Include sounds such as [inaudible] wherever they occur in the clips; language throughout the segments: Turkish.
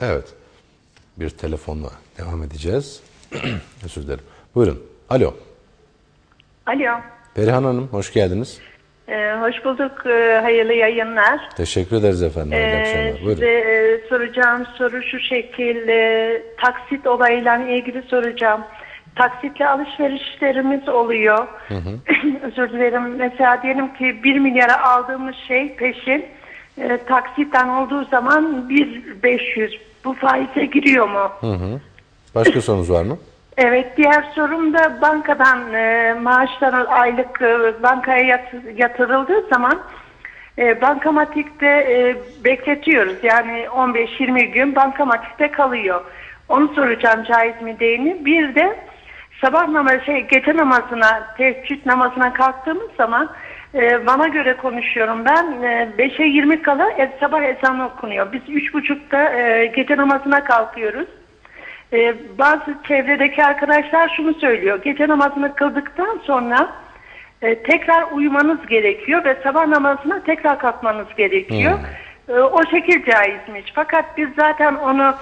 Evet. Bir telefonla devam edeceğiz. [clears throat] Özür dilerim. Buyurun. Alo. Alo. Perihan Hanım hoş geldiniz. Ee, hoş bulduk. Ee, hayırlı yayınlar. Teşekkür ederiz efendim. Hayırlı Ee, akşamlar. Buyurun. size e, soracağım soru şu şekil. e, taksit olayıyla ilgili soracağım. Taksitle alışverişlerimiz oluyor. [clears throat] Özür dilerim. Mesela diyelim ki 1 milyara aldığımız şey peşin e, taksitten olduğu zaman 1.500. Bu faize giriyor mu? Başka sorunuz var mı? [laughs] Evet, diğer sorum da bankadan e, maaşlar aylık e, bankaya yat- yatırıldığı zaman e, bankamatikte e, bekletiyoruz. Yani 15-20 gün bankamatikte kalıyor. Onu soracağım caiz mi değil mi? Bir de sabah namazı, şey, gece namazına, teheccüd namazına kalktığımız zaman e, bana göre konuşuyorum ben. E, 5'e 20 kala e, sabah ezanı okunuyor. Biz 3.30'da e, gece namazına kalkıyoruz. Ee, bazı çevredeki arkadaşlar şunu söylüyor. Gece namazını kıldıktan sonra e, tekrar uyumanız gerekiyor ve sabah namazına tekrar kalkmanız gerekiyor. Ee, o şekil caizmiş. Fakat biz zaten onu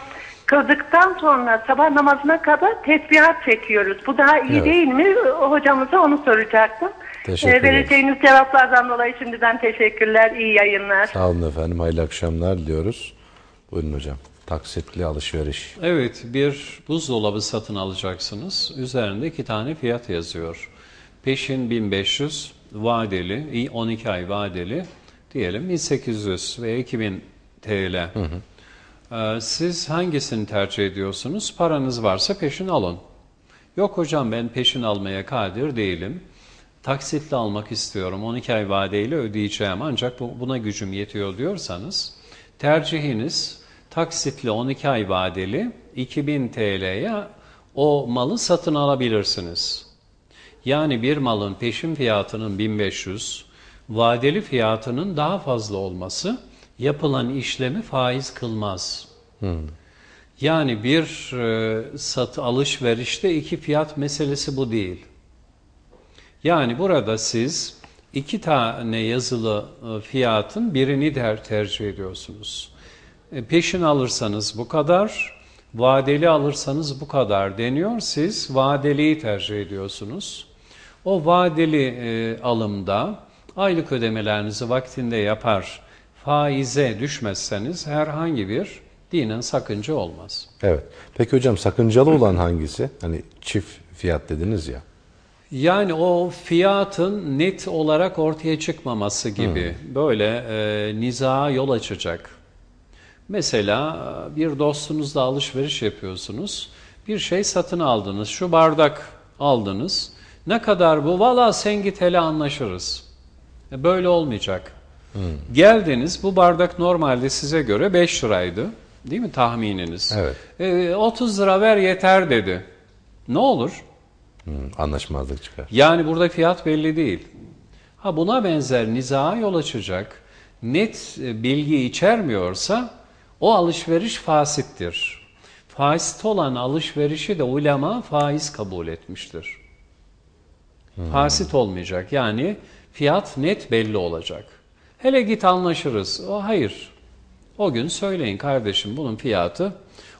kıldıktan sonra sabah namazına kadar tesbihat çekiyoruz. Bu daha iyi Evet. değil mi? Hocamıza onu soracaktım. Teşekkür Ee, vereceğiniz cevaplardan dolayı şimdiden teşekkürler. İyi yayınlar. Sağ olun efendim. Hayırlı akşamlar diliyoruz. Buyurun hocam. Taksitli alışveriş. Evet, bir buzdolabı satın alacaksınız. Üzerinde iki tane fiyat yazıyor. Peşin 1500, vadeli, 12 ay vadeli, diyelim 1800 veya 2000 TL. Ee, Siz hangisini tercih ediyorsunuz? Paranız varsa peşin alın. Yok hocam ben peşin almaya kadir değilim. Taksitle almak istiyorum. 12 ay vadeyle ödeyeceğim ancak bu- buna gücüm yetiyor diyorsanız tercihiniz taksitle 12 ay vadeli 2000 TL'ye o malı satın alabilirsiniz. Yani bir malın peşin fiyatının 1500, vadeli fiyatının daha fazla olması yapılan işlemi faiz kılmaz. Yani bir e, satı alışverişte iki fiyat meselesi bu değil. Yani burada siz iki tane yazılı e, fiyatın birini der tercih ediyorsunuz. E, Peşin alırsanız bu kadar, vadeli alırsanız bu kadar deniyor. Siz vadeliyi tercih ediyorsunuz. O vadeli e, alımda aylık ödemelerinizi vaktinde yapar, faize düşmezseniz herhangi bir dinen sakınca olmaz. Evet. Peki hocam sakıncalı olan hangisi? Hani çift fiyat dediniz ya. Yani o fiyatın net olarak ortaya çıkmaması gibi böyle e, nizaha yol açacak. Mesela e, bir dostunuzla alışveriş yapıyorsunuz. Bir şey satın aldınız. Şu bardak aldınız. Ne kadar bu? Valla sen git hele anlaşırız. E, Böyle olmayacak. Geldiniz bu bardak normalde size göre 5 liraydı. Değil mi tahmininiz? Evet. E, 30 lira ver yeter dedi. Ne olur? Hı, anlaşmazlık çıkar. Yani burada fiyat belli değil. Ha buna benzer nizaha yol açacak net e, bilgi içermiyorsa o alışveriş fasittir. Fasit olan alışverişi de ulema faiz kabul etmiştir. Fasit olmayacak yani fiyat net belli olacak. Hele git anlaşırız. O hayır. O gün söyleyin kardeşim bunun fiyatı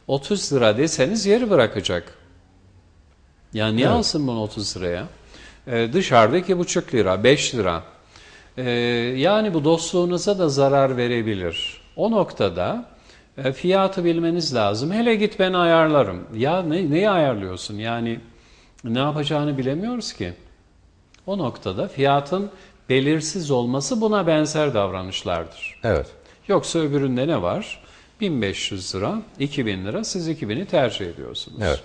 30 lira deseniz yeri bırakacak. Ya niye Evet. alsın bunu 30 liraya? Ee, dışarıda 2,5 lira, 5 lira. Ee, yani bu dostluğunuza da zarar verebilir. O noktada e, fiyatı bilmeniz lazım. Hele git ben ayarlarım. Ya ne, neyi ayarlıyorsun? Yani ne yapacağını bilemiyoruz ki. O noktada fiyatın belirsiz olması buna benzer davranışlardır. Evet. Yoksa öbüründe ne var? 1500 lira, 2000 lira, siz 2000'i tercih ediyorsunuz. Evet.